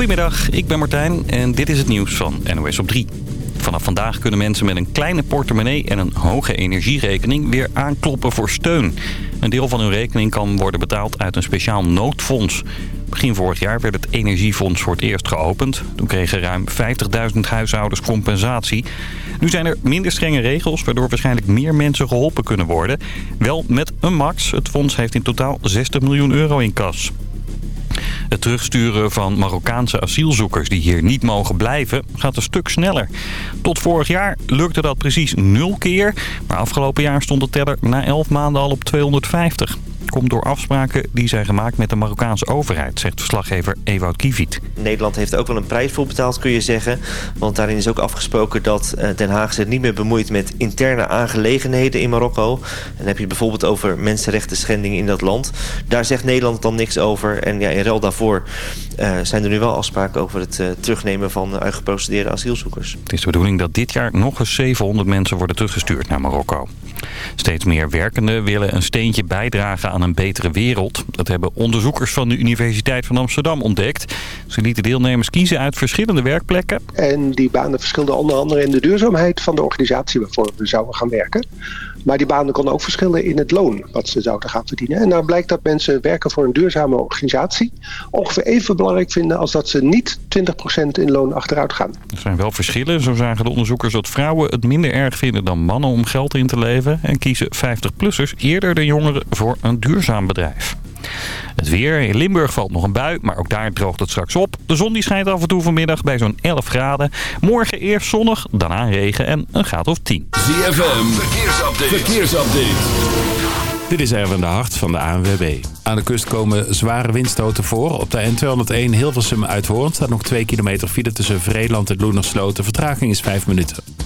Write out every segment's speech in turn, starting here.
Goedemiddag, ik ben Martijn en dit is het nieuws van NOS op 3. Vanaf vandaag kunnen mensen met een kleine portemonnee en een hoge energierekening weer aankloppen voor steun. Een deel van hun rekening kan worden betaald uit een speciaal noodfonds. Begin vorig jaar werd het Energiefonds voor het eerst geopend. Toen kregen ruim 50.000 huishoudens compensatie. Nu zijn er minder strenge regels, waardoor waarschijnlijk meer mensen geholpen kunnen worden. Wel met een max. Het fonds heeft in totaal 60 miljoen euro in kas. Het terugsturen van Marokkaanse asielzoekers die hier niet mogen blijven gaat een stuk sneller. Tot vorig jaar lukte dat precies nul keer, maar afgelopen jaar stond de teller na 11 maanden al op 250 komt door afspraken die zijn gemaakt met de Marokkaanse overheid, zegt verslaggever Ewout Kiviet. Nederland heeft ook wel een prijs voor betaald, kun je zeggen. Want daarin is ook afgesproken dat eh, Den Haag zich niet meer bemoeit met interne aangelegenheden in Marokko. En dan heb je bijvoorbeeld over mensenrechten schendingen in dat land. Daar zegt Nederland dan niks over. En ja, in ruil daarvoor uh, zijn er nu wel afspraken over het uh, terugnemen van uitgeprocedeerde asielzoekers. Het is de bedoeling dat dit jaar nog eens 700 mensen worden teruggestuurd naar Marokko. Steeds meer werkenden willen een steentje bijdragen aan een betere wereld. Dat hebben onderzoekers van de Universiteit van Amsterdam ontdekt. Ze lieten deelnemers kiezen uit verschillende werkplekken. En die banen verschilden onder andere in de duurzaamheid van de organisatie waarvoor we zouden gaan werken. Maar die banen konden ook verschillen in het loon wat ze zouden gaan verdienen. En nou blijkt dat mensen werken voor een duurzame organisatie ongeveer even belangrijk vinden als dat ze niet 20% in loon achteruit gaan. Er zijn wel verschillen. Zo zagen de onderzoekers dat vrouwen het minder erg vinden dan mannen om geld in te leveren. En kiezen 50-plussers eerder dan jongeren voor een duurzaam bedrijf. Het weer. In Limburg valt nog een bui, maar ook daar droogt het straks op. De zon die schijnt af en toe vanmiddag bij zo'n 11 graden. Morgen eerst zonnig, daarna regen en een graad of 10. ZFM, verkeersupdate. verkeersupdate. Dit is Erwin de Hart van de ANWB. Aan de kust komen zware windstoten voor. Op de N201 Hilversum uit Hoorn staat nog 2 kilometer file tussen Vreeland en Loenersloot. De vertraging is 5 minuten.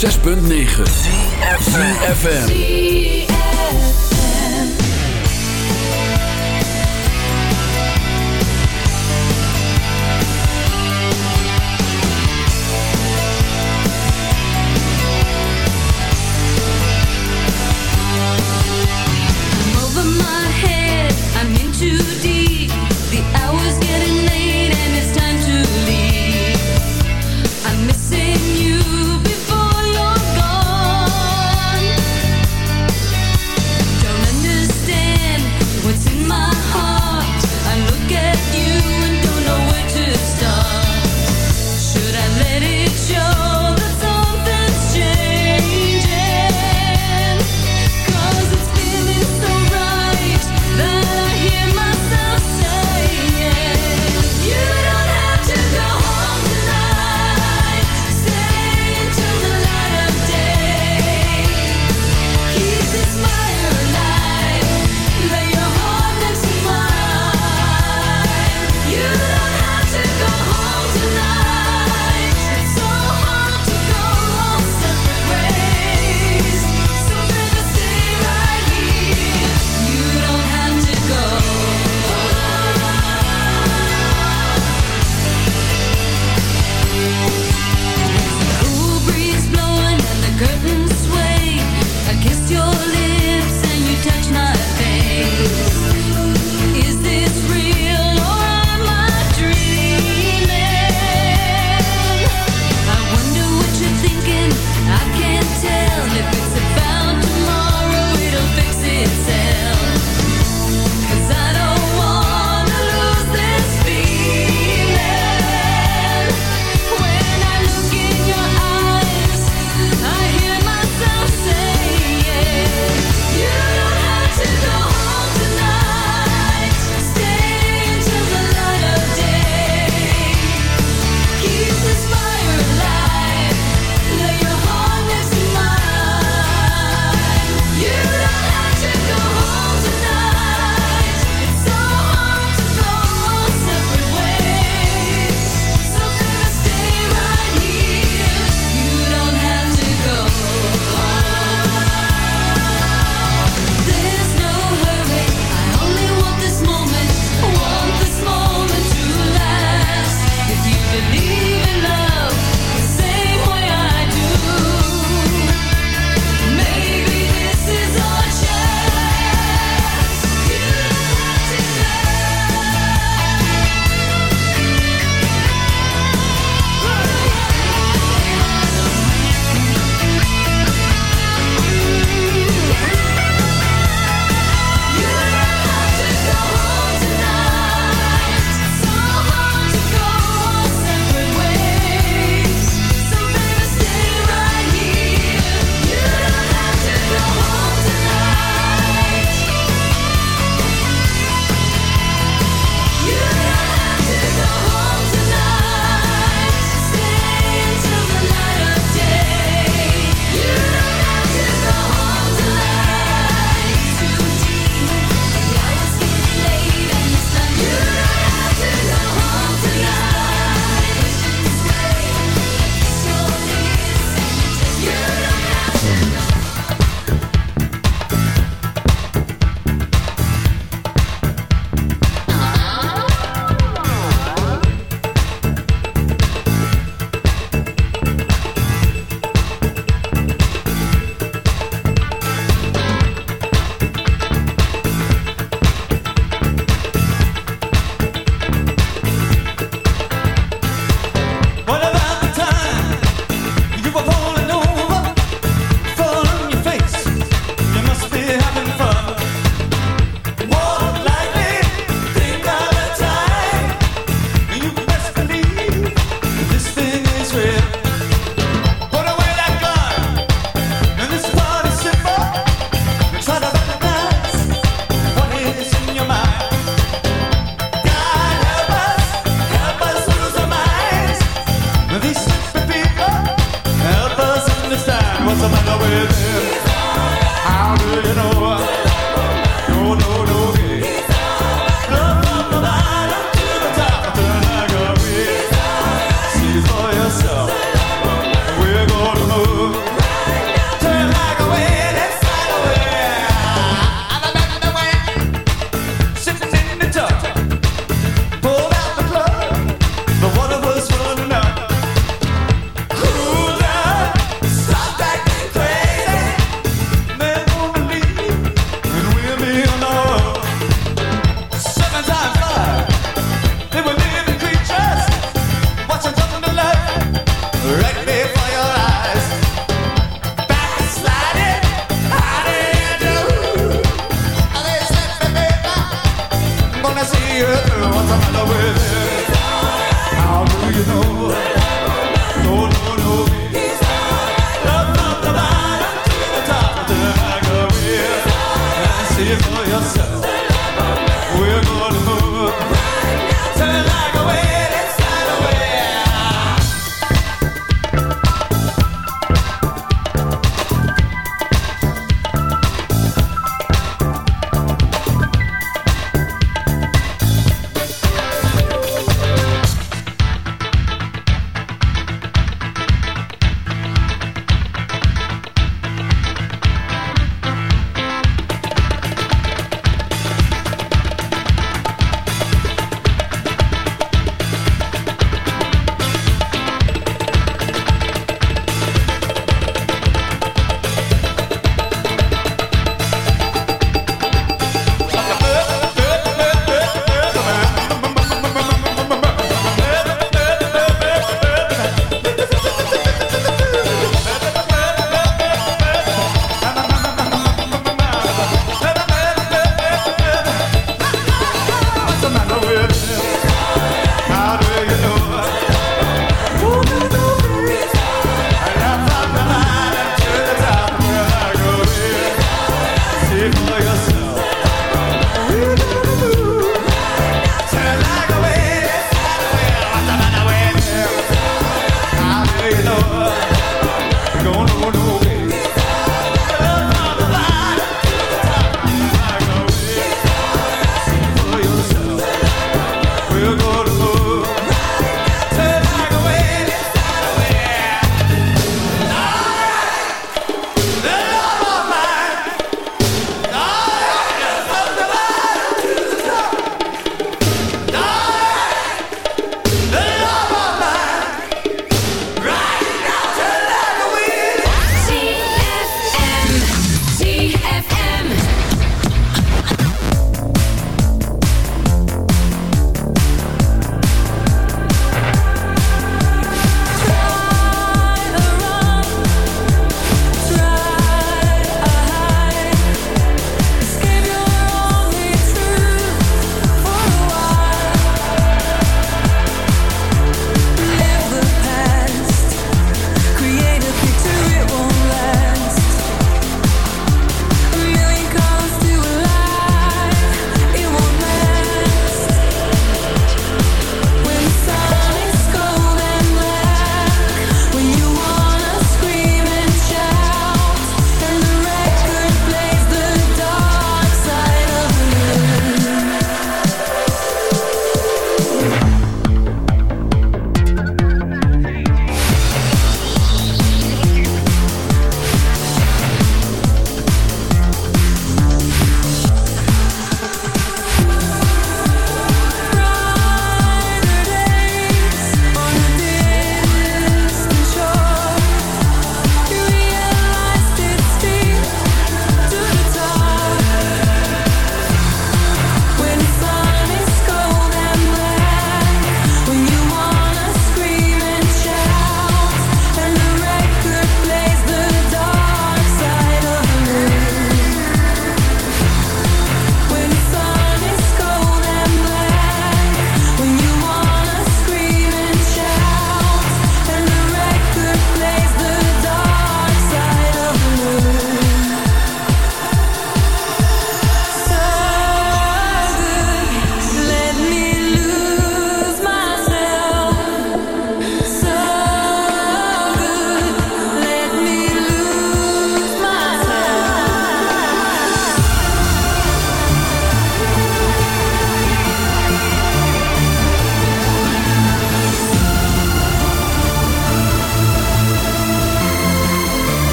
6.9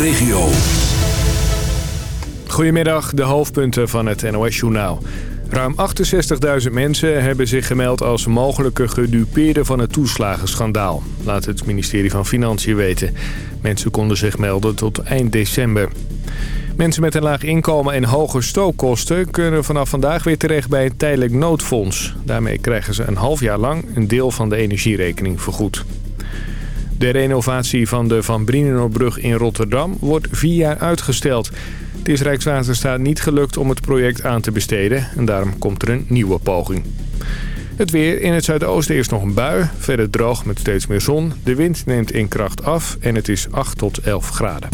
regio. Goedemiddag, de hoofdpunten van het NOS-journaal. Ruim 68.000 mensen hebben zich gemeld als mogelijke gedupeerden van het toeslagenschandaal. Laat het ministerie van Financiën weten. Mensen konden zich melden tot eind december. Mensen met een laag inkomen en hoge stookkosten kunnen vanaf vandaag weer terecht bij een tijdelijk noodfonds. Daarmee krijgen ze een half jaar lang een deel van de energierekening vergoed. De renovatie van de Van Brienenoordbrug in Rotterdam wordt vier jaar uitgesteld. Het is Rijkswaterstaat niet gelukt om het project aan te besteden en daarom komt er een nieuwe poging. Het weer in het zuidoosten is nog een bui, verder droog met steeds meer zon. De wind neemt in kracht af en het is 8 tot 11 graden.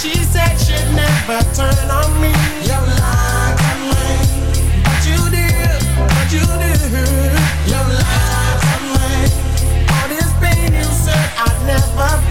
She said she'd never turn on me. You lied to me. But you did, but you did. You lied to me. All this pain you said I'd never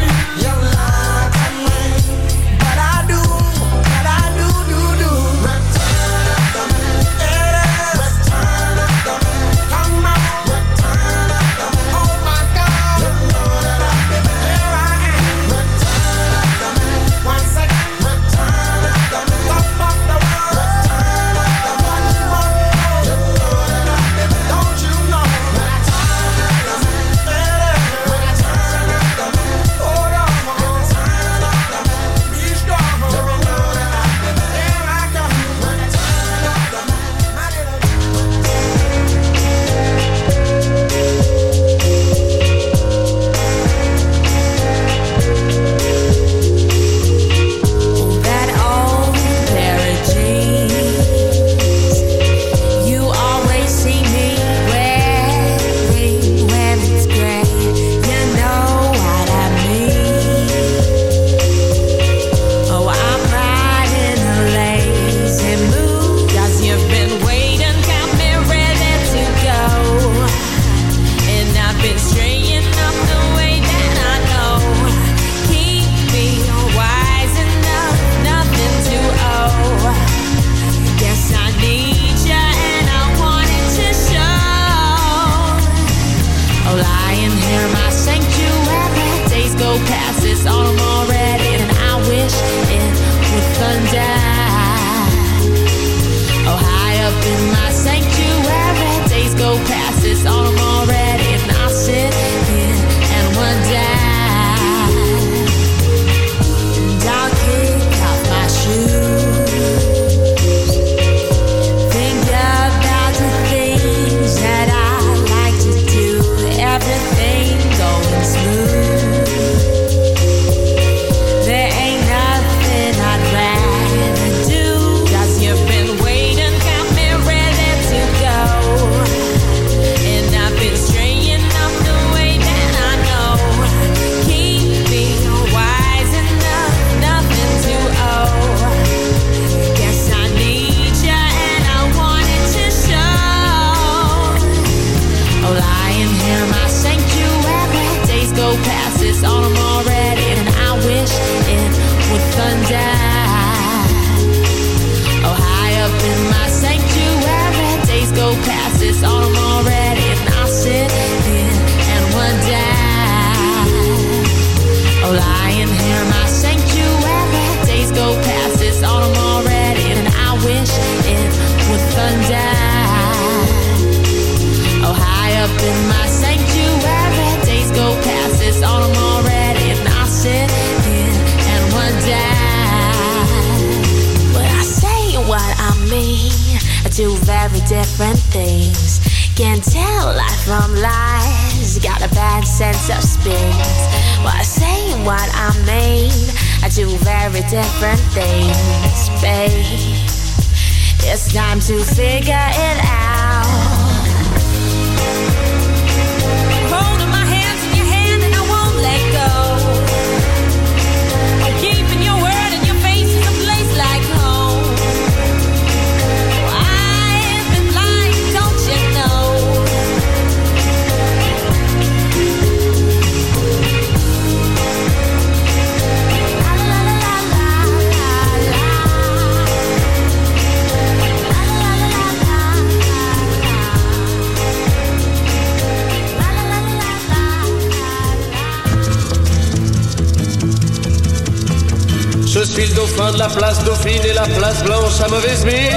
sa mauvaise mine.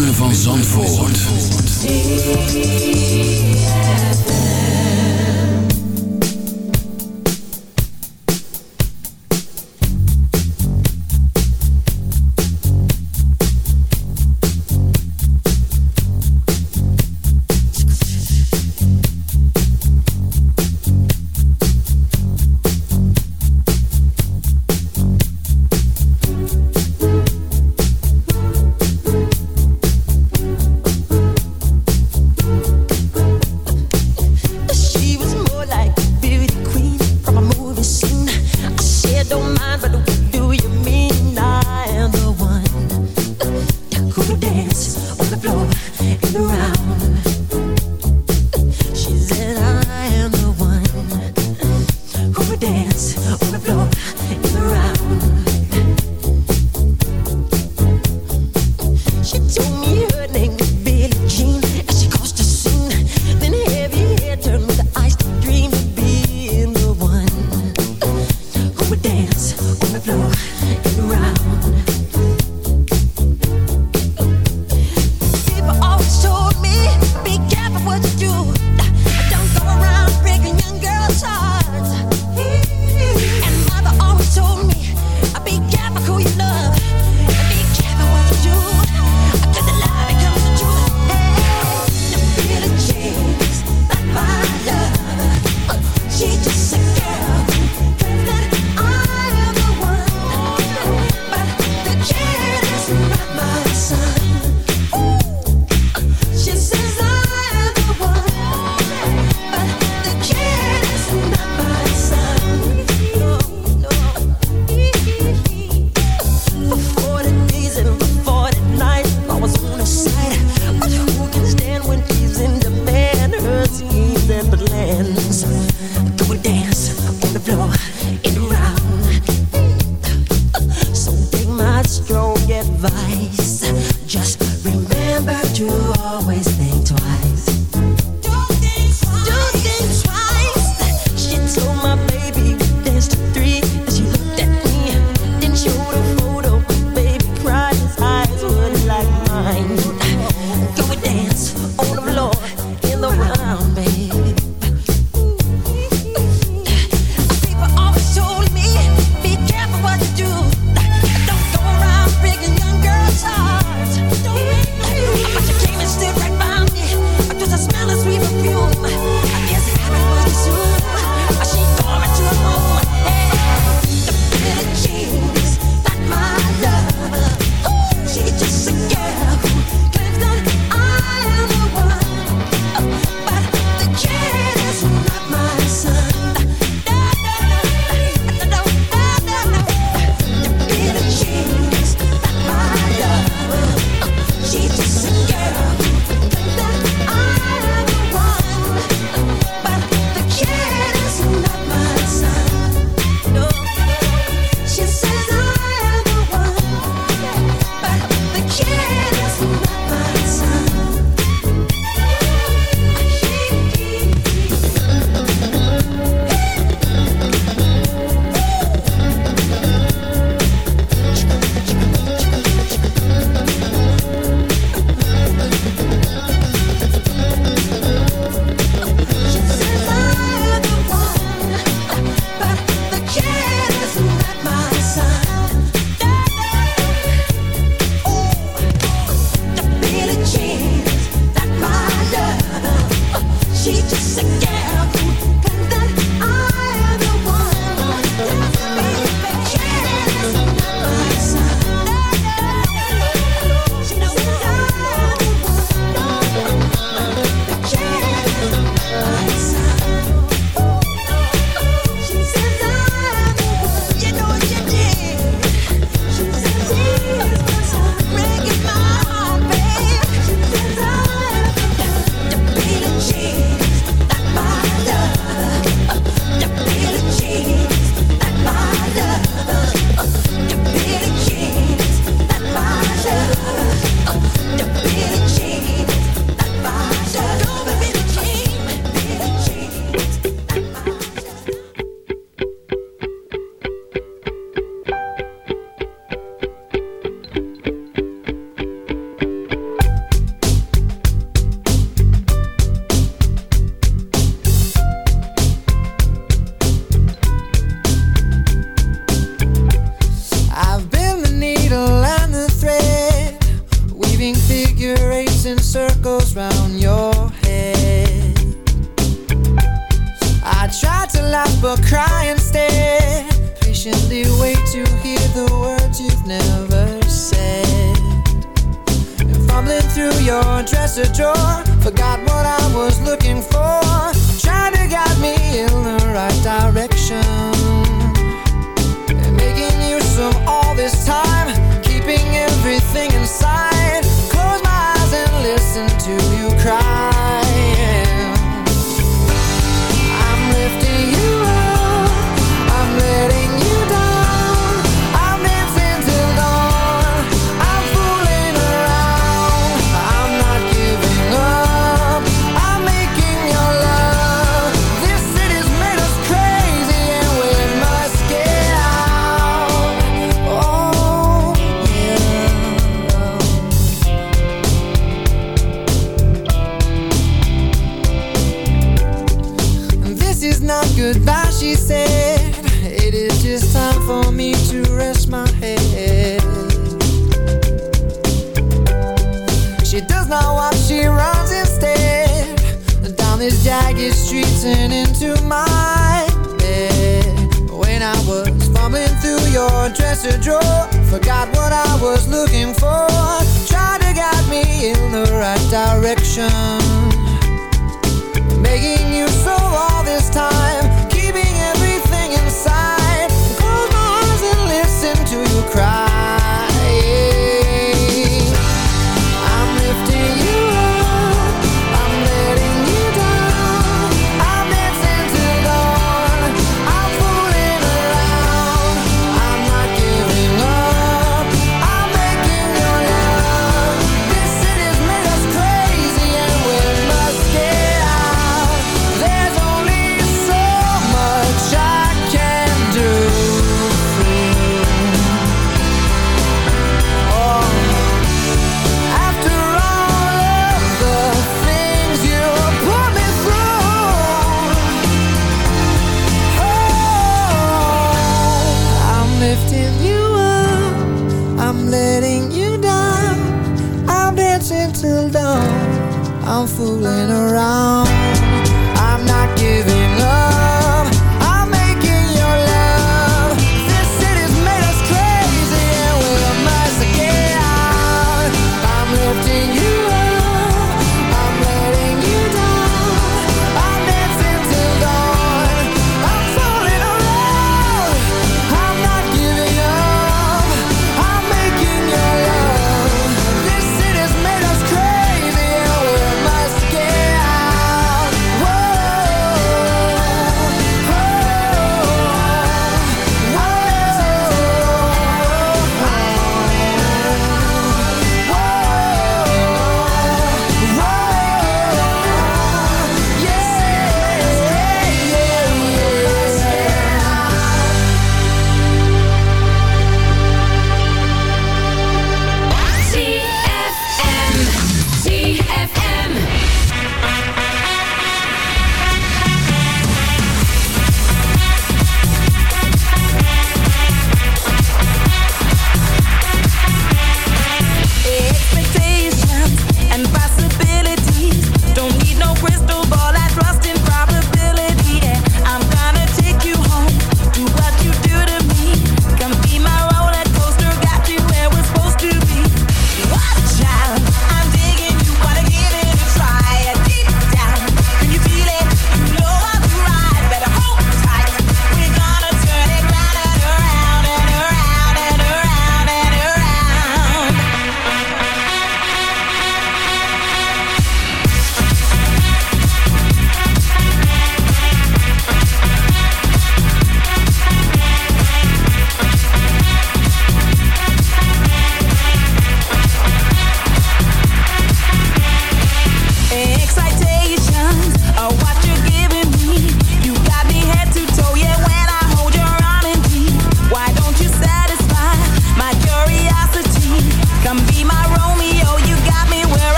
van Zandvoort.